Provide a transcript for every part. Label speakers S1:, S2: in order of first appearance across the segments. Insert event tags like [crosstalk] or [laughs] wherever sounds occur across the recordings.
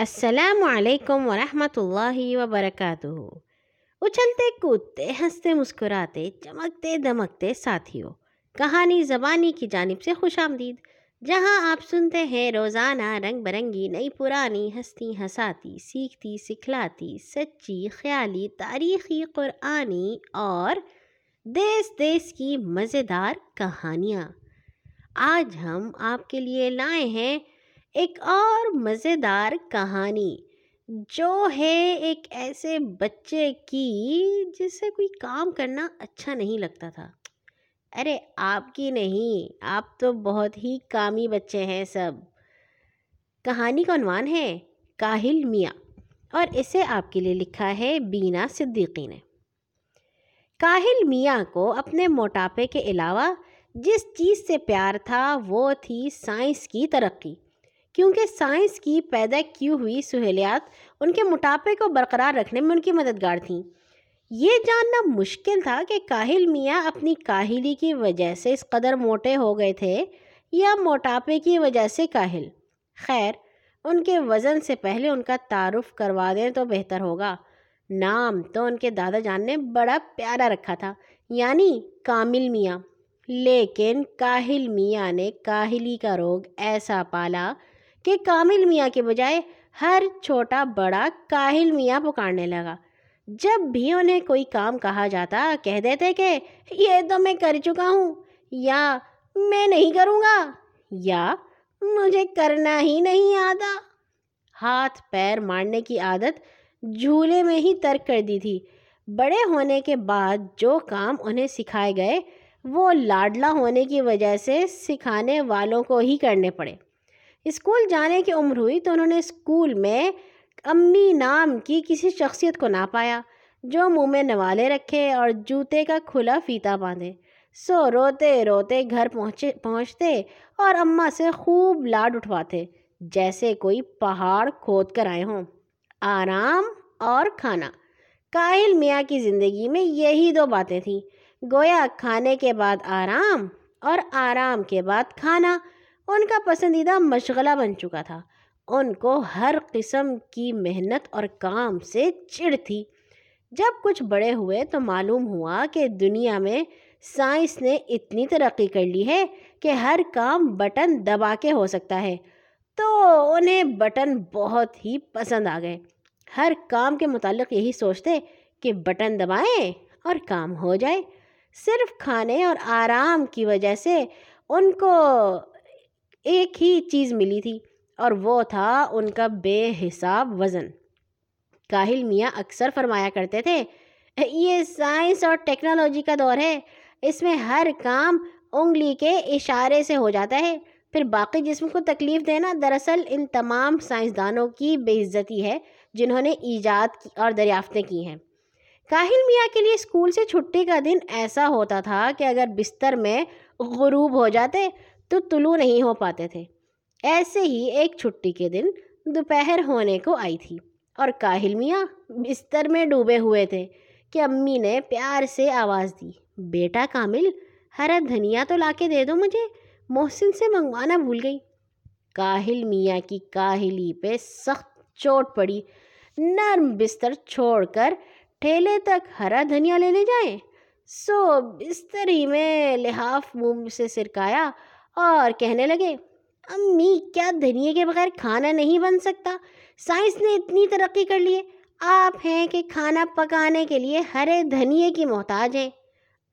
S1: السلام علیکم ورحمۃ اللہ وبرکاتہ۔ اچھلتے کودتے، ہنستے مسکراتے، چمکتے دمکتے ساتھیوں، کہانی زبانی کی جانب سے خوش آمدید، جہاں آپ سنتے ہیں روزانہ رنگ برنگی نئی پرانی ہستی ہساتی سیکھتی، سکھلاتی، سچی، خیالی، تاریخی، قرآنی اور دیس دیس کی مزیدار کہانیاں۔ آج ہم آپ کے لیے لائے ہیں ایک اور مزیدار کہانی، جو ہے ایک ایسے بچے کی جس سے کوئی کام کرنا اچھا نہیں لگتا تھا۔ ارے، آپ کی نہیں، آپ تو بہت ہی کامی بچے ہیں سب۔ کہانی کا عنوان ہے، کاہل میاں۔ اور اسے آپ کے لیے لکھا ہے بینا صدیقی نے۔ کاہل میاں کو اپنے موٹاپے کے علاوہ جس چیز سے پیار تھا، وہ تھی سائنس کی ترقی۔ کیونکہ سائنس کی پیدا کی ہوئی سہولیات ان کے موٹاپے کو برقرار رکھنے میں ان کی مددگار تھیں۔ یہ جاننا مشکل تھا کہ کاہل میاں اپنی کاہلی کی وجہ سے اس قدر موٹے ہو گئے تھے یا موٹاپے کی وجہ سے کاہل۔ خیر، ان کے وزن سے پہلے ان کا تعارف کروا دیں تو بہتر ہوگا۔ نام تو ان کے دادا جان نے بڑا پیارا رکھا تھا یعنی کامل میاں۔ لیکن کاہل میاں نے کاہلی کا روگ ایسا پالا کہ کامل میاں کے بجائے ہر چھوٹا بڑا کاہل میاں پکارنے لگا۔ جب بھی انہیں کوئی کام کہا جاتا، کہہ دیتے کہ یہ تو میں کر چکا ہوں، یا میں نہیں کروں گا، یا مجھے کرنا ہی نہیں آتا۔ ہاتھ پیر مارنے کی عادت جھولے میں ہی ترک کر دی تھی۔ بڑے ہونے کے بعد جو کام انہیں سکھائے گئے، وہ لاڈلا ہونے کی وجہ سے سکھانے والوں کو ہی کرنے پڑے۔ اسکول جانے کی عمر ہوئی تو انہوں نے اسکول میں امی نام کی کسی شخصیت کو نہ پایا، جو منہ میں نوالے رکھے اور جوتے کا کھلا فیتا باندھے۔ سو روتے روتے گھر پہنچے، پہنچتے اور اماں سے خوب لاڈ اٹھواتے، جیسے کوئی پہاڑ کھود کر آئے ہوں۔ آرام اور کھانا۔ کاہل میاں کی زندگی میں یہی دو باتیں تھیں۔ گویا کھانے کے بعد آرام اور آرام کے بعد کھانا۔ ان کا پسندیدہ مشغلہ بن چکا تھا۔ ان کو ہر قسم کی محنت اور کام سے چڑ تھی۔ جب کچھ بڑے ہوئے تو معلوم ہوا کہ دنیا میں سائنس نے اتنی ترقی کر لی ہے کہ ہر کام بٹن دبا کے ہو سکتا ہے۔ تو انہیں بٹن بہت ہی پسند آ گئے۔ ہر کام کے متعلق یہی سوچتے کہ بٹن دبائیں اور کام ہو جائے۔ صرف کھانے اور آرام کی وجہ سے ان کو ایک ہی چیز ملی تھی اور وہ تھا ان کا بے حساب وزن۔ کاہل میاں اکثر فرمایا کرتے تھے، یہ سائنس اور ٹیکنالوجی کا دور ہے، اس میں ہر کام انگلی کے اشارے سے ہو جاتا ہے۔ پھر باقی جسم کو تکلیف دینا دراصل ان تمام سائنسدانوں کی بے عزتی ہے جنہوں نے ایجاد اور دریافتیں کی ہیں۔ کاہل میاں کے لیے اسکول سے چھٹی کا دن ایسا ہوتا تھا کہ اگر بستر میں غروب ہو جاتے تو طلوع نہیں ہو پاتے تھے۔ ایسے ہی ایک چھٹی کے دن دوپہر ہونے کو آئی تھی اور کاہل میاں بستر میں ڈوبے ہوئے تھے کہ امی نے پیار سے آواز دی، بیٹا کامل، ہرا دھنیا تو لا کے دے دو مجھے، محسن سے منگوانا بھول گئی کاہل میاں کی کاہلی پہ سخت چوٹ پڑی۔ نرم بستر چھوڑ کر ٹھیلے تک ہرا دھنیا لینے جائیں۔ سو بستر ہی میں لحاف منہ سے سرکایا۔ اور کہنے لگے، امی، کیا دھنیے کے بغیر کھانا نہیں بن سکتا؟ سائنس نے اتنی ترقی کر لی آپ ہیں کہ کھانا پکانے کے لیے ہرے دھنیے کی محتاج ہیں۔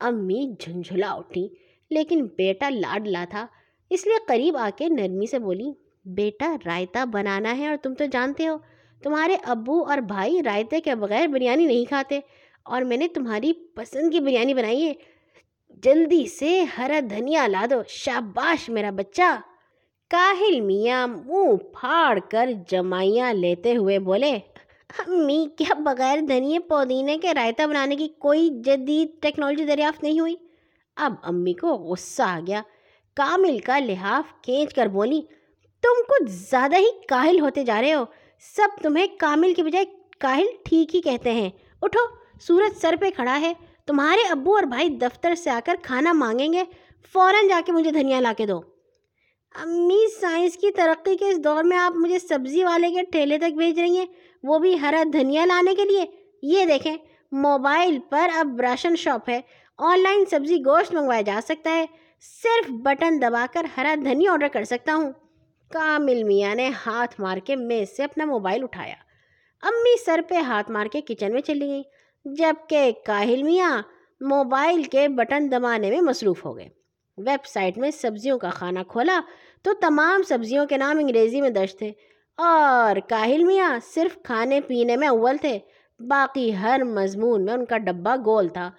S1: امی جھنجھلا اٹھی، لیکن بیٹا لاڈلا تھا۔ اس لیے قریب آ کے نرمی سے بولی، بیٹا، رائتا بنانا ہے اور تم تو جانتے ہو۔ تمہارے ابو اور بھائی رائتے کے بغیر بریانی نہیں کھاتے، اور میں نے تمہاری پسند کی بریانی بنائی ہے۔ جلدی سے ہرا دھنیا لا دو۔ شاباش میرا بچہ۔ کاہل میاں منہ پھاڑ کر جمائیاں لیتے ہوئے بولے، امی، کیا بغیر دھنیے پودینے کے رائتا بنانے کی کوئی جدید ٹیکنالوجی دریافت نہیں ہوئی؟ اب امی کو غصہ آ گیا۔ کامل کا لحاف کھینچ کر بولی، تم کچھ زیادہ ہی کاہل ہوتے جا رہے ہو۔ سب تمہیں کامل کے بجائے کاہل ٹھیک ہی کہتے ہیں۔ اٹھو، سورج سر پہ کھڑا ہے۔ تمہارے ابو اور بھائی دفتر سے آ کر کھانا مانگیں گے، فوراً جا کے مجھے دھنیا لا کے دو۔ امی سائنس کی ترقی کے اس دور میں آپ مجھے سبزی والے کے ٹھیلے تک بھیج رہی ہیں، وہ بھی ہرا دھنیا لانے کے لیے۔ یہ دیکھیں، موبائل پر اب راشن شاپ ہے، آن لائن سبزی گوشت منگوایا جا سکتا ہے۔ صرف بٹن دبا کر ہرا دھنیا آرڈر کر سکتا ہوں۔ کامل میاں نے ہاتھ مار کے میز سے اپنا موبائل اٹھایا۔ امی سر پہ ہاتھ مار کے کچن میں چلی گئیں۔ جبکہ کاہل میاں موبائل کے بٹن دبانے میں مصروف ہو گئے۔ ویب سائٹ میں سبزیوں کا کھانا کھولا تو تمام سبزیوں کے نام انگریزی میں درج تھے۔ اور کاہل میاں صرف کھانے پینے میں اول تھے، باقی ہر مضمون میں ان کا ڈبہ گول تھا۔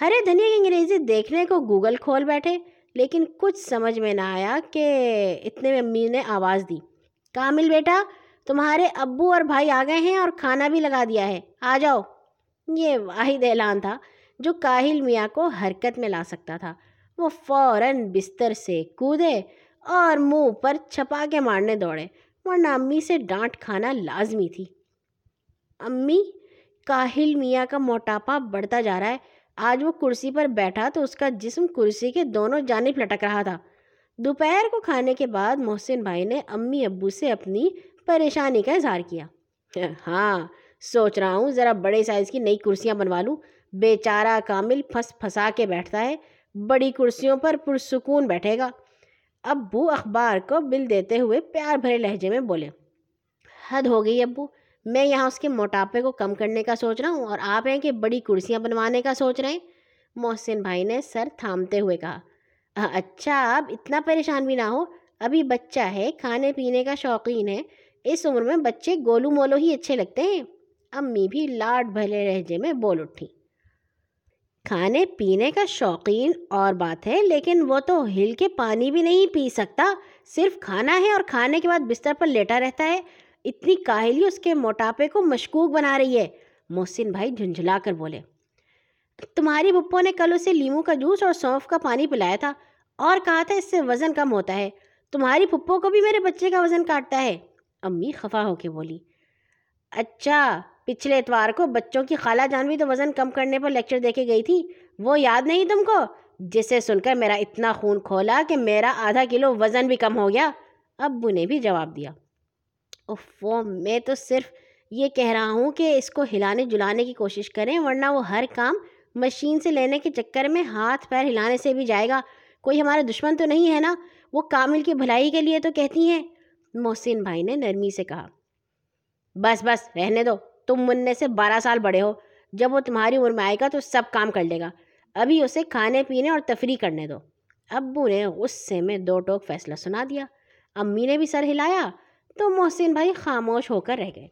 S1: ہرے دھنیا کی انگریزی دیکھنے کو گوگل کھول بیٹھے، لیکن کچھ سمجھ میں نہ آیا کہ اتنے میں امی نے آواز دی۔ کامل بیٹا، تمہارے ابو اور بھائی آ گئے ہیں اور کھانا بھی لگا دیا ہے۔ آ جاؤ۔ یہ واحد اعلان تھا جو کاہل میاں کو حرکت میں لا سکتا تھا۔ وہ فوراً بستر سے کودے اور منہ پر چھپا کے مارنے دوڑے۔ ورنہ امی سے ڈانٹ کھانا لازمی تھی۔ امی، کاہل میاں کا موٹاپا بڑھتا جا رہا ہے۔ آج وہ کرسی پر بیٹھا تو اس کا جسم کرسی کے دونوں جانب لٹک رہا تھا۔ دوپہر کو کھانے کے بعد محسن بھائی نے امی ابو سے اپنی پریشانی کا اظہار کیا۔ [laughs] ہاں سوچ رہا ہوں، ذرا بڑے سائز کی نئی کرسیاں بنوا لوں۔ بیچارہ کامل پھنس پھنسا کے بیٹھتا ہے۔ بڑی کرسیوں پر پرسکون بیٹھے گا۔ ابو اخبار کو بل دیتے ہوئے پیار بھرے لہجے میں بولے، حد ہو گئی ابو، میں یہاں اس کے موٹاپے کو کم کرنے کا سوچ رہا ہوں اور آپ ہیں کہ بڑی کرسیاں بنوانے کا سوچ رہے ہیں؟ محسن بھائی نے سر تھامتے ہوئے کہا اچھا اب اتنا پریشان بھی نہ ہو۔ ابھی بچہ ہے، کھانے پینے کا شوقین ہے۔ اس عمر میں بچے گولو مولو ہی اچھے لگتے ہیں۔ امی بھی لاڈ بھلے رہجے میں بول اٹھی۔ کھانے پینے کا شوقین اور بات ہے، لیکن وہ تو ہل کے پانی بھی نہیں پی سکتا۔ صرف کھانا ہے اور کھانے کے بعد بستر پر لیٹا رہتا ہے۔ اتنی کاہلی اس کے موٹاپے کو مشکوک بنا رہی ہے۔ محسن بھائی جھنجھلا کر بولے، تمہاری پپو نے کل اسے لیمو کا جوس اور سونف کا پانی پلایا تھا اور کہا تھا اس سے وزن کم ہوتا ہے۔ تمہاری پپو کو بھی میرے بچے کا وزن کاٹتا ہے۔ امی خفا ہو کے بولی اچھا پچھلے اتوار کو بچوں کی خالہ جان بھی تو وزن کم کرنے پر لیکچر دے کے گئی تھی۔ وہ یاد نہیں تم کو؟ جسے سن کر میرا اتنا خون کھولا کہ میرا آدھا کلو وزن بھی کم ہو گیا۔ ابو نے بھی جواب دیا۔ اوفو میں تو صرف یہ کہہ رہا ہوں کہ اس کو ہلانے جلانے کی کوشش کریں، ورنہ وہ ہر کام مشین سے لینے کے چکر میں ہاتھ پیر ہلانے سے بھی جائے گا۔ کوئی ہمارا دشمن تو نہیں ہے نا؟ وہ کامل کی بھلائی کے لیے تو کہتی ہیں۔ محسن بھائی نے نرمی سے کہا۔ بس بس، رہنے دو۔ تم مننے سے بارہ سال بڑے ہو، جب وہ تمہاری عمر میں آئے گا تو سب کام کر لے گا۔ ابھی اسے کھانے پینے اور تفریح کرنے دو۔ ابو نے غصے میں دو ٹوک فیصلہ سنا دیا۔ امی نے بھی سر ہلایا۔ تو محسن بھائی خاموش ہو کر رہ گئے۔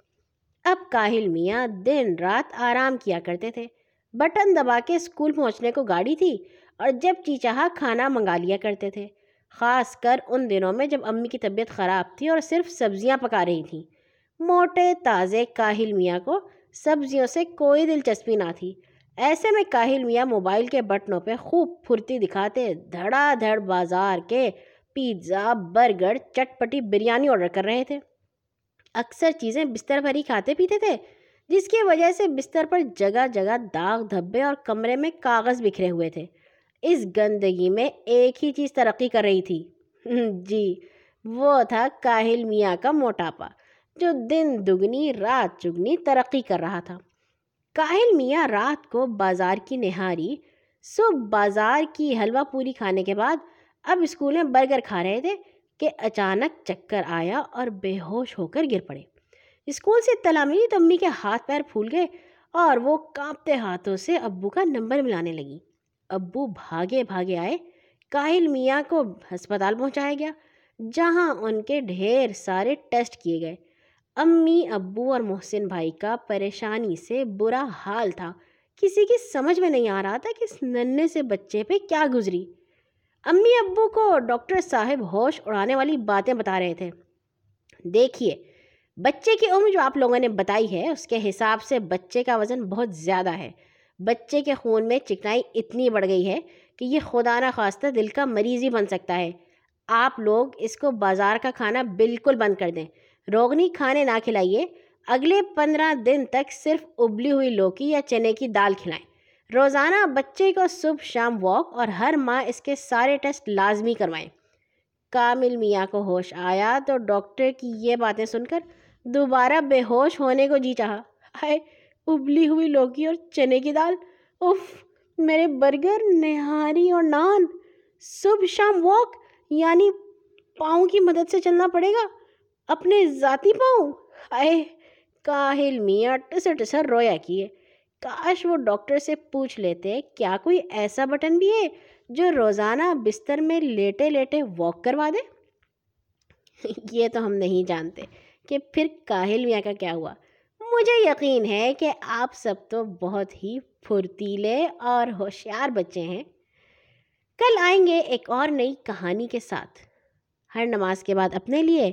S1: اب کاہل میاں دن رات آرام کیا کرتے تھے۔ بٹن دبا کے اسکول پہنچنے کو گاڑی تھی اور جب چیچاہا کھانا منگا لیا کرتے تھے۔ خاص کر ان دنوں میں جب امی کی طبیعت خراب تھی اور صرف سبزیاں پکا رہی تھیں۔ موٹے تازے کاہل میاں کو سبزیوں سے کوئی دلچسپی نہ تھی۔ ایسے میں کاہل میاں موبائل کے بٹنوں پہ خوب پھرتی دکھاتے دھڑا دھڑ بازار کے پیزا، برگر چٹ پٹی بریانی آرڈر کر رہے تھے۔ اکثر چیزیں بستر پر ہی کھاتے پیتے تھے، جس کی وجہ سے بستر پر جگہ جگہ داغ دھبے اور کمرے میں کاغذ بکھرے ہوئے تھے۔ اس گندگی میں ایک ہی چیز ترقی کر رہی تھی۔ [laughs] جی وہ تھا کاہل میاں کا موٹاپا۔ جو دن دگنی، رات چگنی ترقی کر رہا تھا۔ کاہل میاں رات کو بازار کی نہاری، صبح بازار کی حلوہ پوری کھانے کے بعد اب اسکول میں برگر کھا رہے تھے کہ اچانک چکر آیا اور بے ہوش ہو کر گر پڑے۔ اسکول سے اطلاع ملی تو امی کے ہاتھ پیر پھول گئے اور وہ کانپتے ہاتھوں سے ابو کا نمبر ملانے لگی۔ ابو بھاگے بھاگے آئے، کاہل میاں کو ہسپتال پہنچایا گیا، جہاں ان کے ڈھیر سارے ٹیسٹ کیے گئے۔ امی ابو اور محسن بھائی کا پریشانی سے برا حال تھا۔ کسی کی سمجھ میں نہیں آ رہا تھا کہ اس ننے سے بچے پہ کیا گزری۔ امی ابو کو ڈاکٹر صاحب ہوش اڑانے والی باتیں بتا رہے تھے۔ دیکھیے، بچے کی عمر جو آپ لوگوں نے بتائی ہے، اس کے حساب سے بچے کا وزن بہت زیادہ ہے۔ بچے کے خون میں چکنائی اتنی بڑھ گئی ہے کہ یہ خدا نہ خواستہ دل کا مریض ہی بن سکتا ہے۔ آپ لوگ اس کو بازار کا کھانا بالکل بند کر دیں۔ روغنی کھانے نہ کھلائیے۔ اگلے پندرہ دن تک صرف ابلی ہوئی لوکی یا چنے کی دال کھلائیں۔ روزانہ بچے کو صبح شام واک اور ہر ماہ اس کے سارے ٹیسٹ لازمی کروائیں۔ کامل میاں کو ہوش آیا تو ڈاکٹر کی یہ باتیں سن کر دوبارہ بے ہوش ہونے کو جی چاہا۔ ہائے، ابلی ہوئی لوکی اور چنے کی دال۔ اف میرے برگر، نہاری اور نان۔ صبح شام واک یعنی پاؤں کی مدد سے چلنا پڑے گا۔ اپنے ذاتی پاؤں۔ ہائے کاہل میاں، ٹسر ٹسر رویا کیے۔ کاش وہ ڈاکٹر سے پوچھ لیتے، کیا کوئی ایسا بٹن بھی ہے جو روزانہ بستر میں لیٹے لیٹے واک کروا دے؟ [laughs] یہ تو ہم نہیں جانتے کہ پھر کاہل میاں کا کیا ہوا۔ مجھے یقین ہے کہ آپ سب تو بہت ہی پھرتیلے اور ہوشیار بچے ہیں۔ کل آئیں گے ایک اور نئی کہانی کے ساتھ۔ ہر نماز کے بعد اپنے لیے